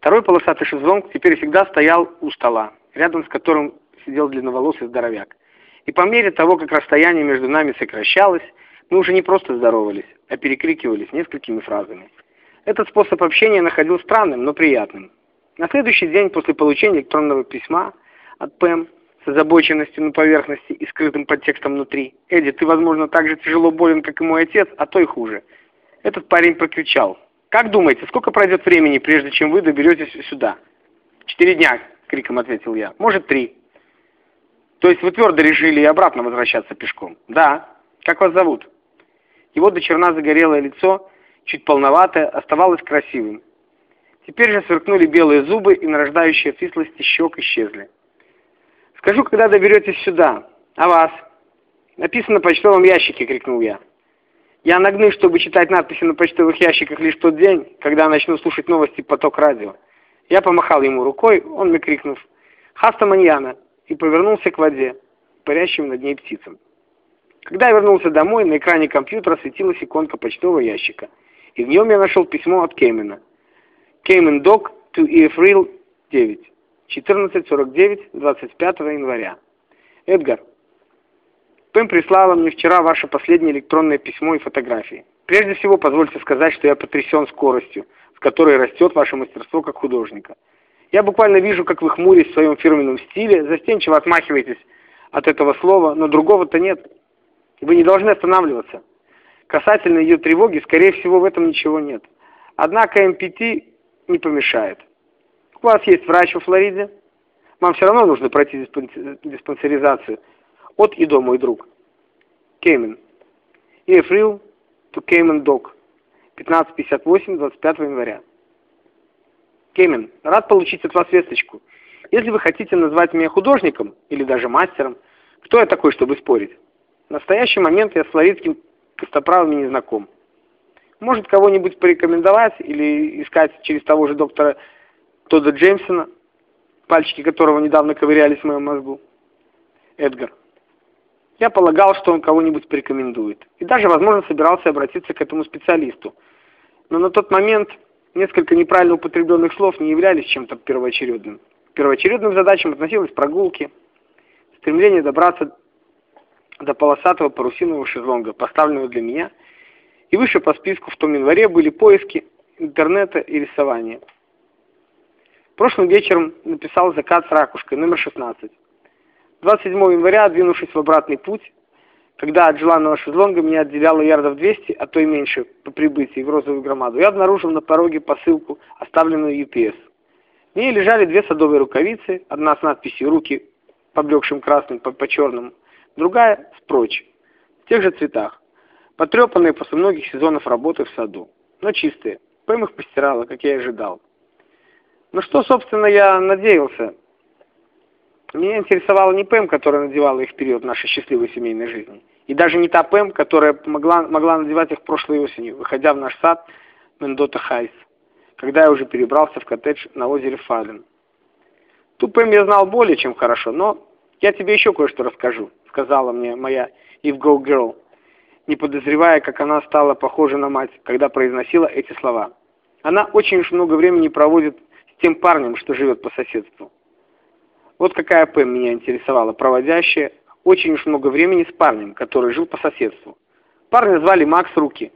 Второй полосатый шезлонг теперь всегда стоял у стола, рядом с которым сидел длинноволосый здоровяк. И по мере того, как расстояние между нами сокращалось, мы уже не просто здоровались, а перекрикивались несколькими фразами. Этот способ общения находил странным, но приятным. На следующий день после получения электронного письма от Пэм с озабоченностью на поверхности и скрытым подтекстом внутри. «Эдди, ты, возможно, так же тяжело болен, как и мой отец, а то и хуже». Этот парень прокричал. «Как думаете, сколько пройдет времени, прежде чем вы доберетесь сюда?» «Четыре дня», — криком ответил я. «Может, три». «То есть вы твердо решили и обратно возвращаться пешком?» «Да». «Как вас зовут?» Его до черна загорелое лицо, чуть полноватое, оставалось красивым. Теперь же сверкнули белые зубы, и нарождающие отвислости щек исчезли. «Скажу, когда доберетесь сюда. А вас?» «Написано в почтовом ящике», — крикнул я. Я нагну, чтобы читать надписи на почтовых ящиках лишь тот день, когда начну слушать новости поток радио. Я помахал ему рукой, он мне крикнув «Хаста маньяна!» и повернулся к воде, парящим над ней птицам. Когда я вернулся домой, на экране компьютера светилась иконка почтового ящика, и в нем я нашел письмо от Кеймена. Кеймен Док to EFRIL 9. 14.49, 25 января. Эдгар, Пэм прислала мне вчера ваше последнее электронное письмо и фотографии. Прежде всего, позвольте сказать, что я потрясен скоростью, с которой растет ваше мастерство как художника. Я буквально вижу, как вы хмурясь в своем фирменном стиле, застенчиво отмахиваетесь от этого слова, но другого-то нет. Вы не должны останавливаться. Касательно ее тревоги, скорее всего, в этом ничего нет. Однако МПТ не помешает. У вас есть врач во Флориде? Вам все равно нужно пройти диспансеризацию от и до, мой друг. Кеймен. Эфрил to Кеймен Док. 15.58, 25 января. Кеймен, рад получить от вас весточку. Если вы хотите назвать меня художником или даже мастером, кто я такой, чтобы спорить? В настоящий момент я с флоридским костоправами не знаком. Может кого-нибудь порекомендовать или искать через того же доктора Тодда Джеймсона, пальчики которого недавно ковырялись в моем мозгу? Эдгар. Я полагал, что он кого-нибудь порекомендует. И даже, возможно, собирался обратиться к этому специалисту. Но на тот момент несколько неправильно употребленных слов не являлись чем-то первоочередным. К первоочередным задачам относились прогулки, стремление добраться до полосатого парусинового шезлонга, поставленного для меня, и выше по списку в том январе были поиски интернета и рисования. Прошлым вечером написал закат с ракушкой, номер 16. 27 января, двинувшись в обратный путь, когда от желанного шезлонга меня отделяло ярдов 200, а то и меньше, по прибытии в розовую громаду, я обнаружил на пороге посылку, оставленную UPS. В ней лежали две садовые рукавицы, одна с надписью «Руки» поблекшим красным по, по черному, другая с прочь, в тех же цветах, потрепанные после многих сезонов работы в саду, но чистые. Пэм их постирала, как я и ожидал. Ну что, собственно, я надеялся, меня интересовала не Пэм, которая надевала их в период нашей счастливой семейной жизни. И даже не та Пэм, которая могла, могла надевать их прошлой осенью, выходя в наш сад Мендота Хайс, когда я уже перебрался в коттедж на озере Фален. Ту Пэм я знал более чем хорошо, но я тебе еще кое-что расскажу, сказала мне моя If Go Girl, не подозревая, как она стала похожа на мать, когда произносила эти слова. Она очень уж много времени проводит с тем парнем, что живет по соседству. Вот какая Пэм меня интересовала, проводящая очень уж много времени с парнем, который жил по соседству. Парня звали Макс Руки.